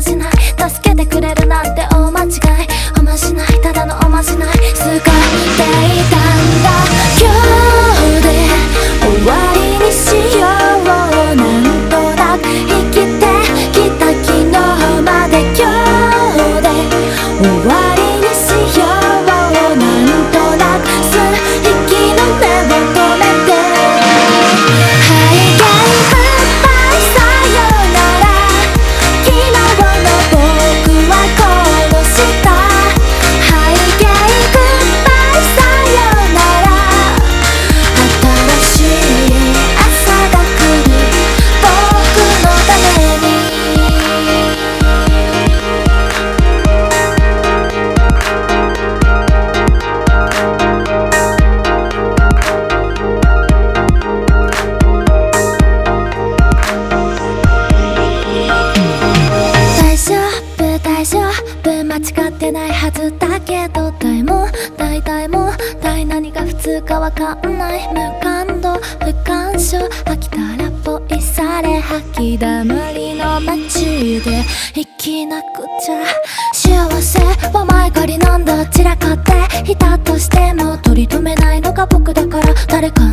じない。助けてくれるなんてないはずだけど大も大体も大何が普通かわかんない無感度不干渉飽きたらポイされ吐きだまりの街で生きなくちゃ幸せは前借りなんだ散らかっていたとしても取り留めないのが僕だから誰か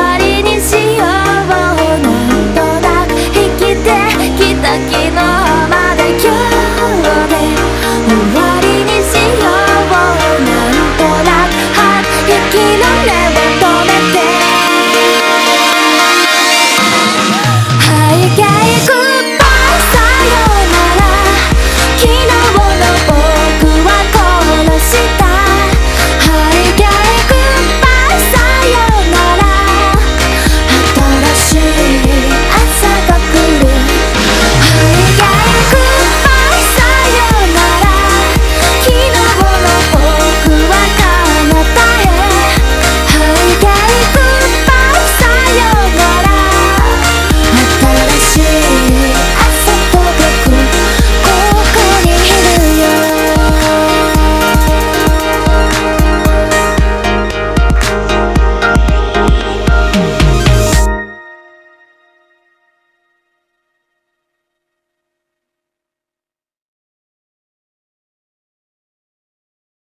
body